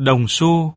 đồng xu.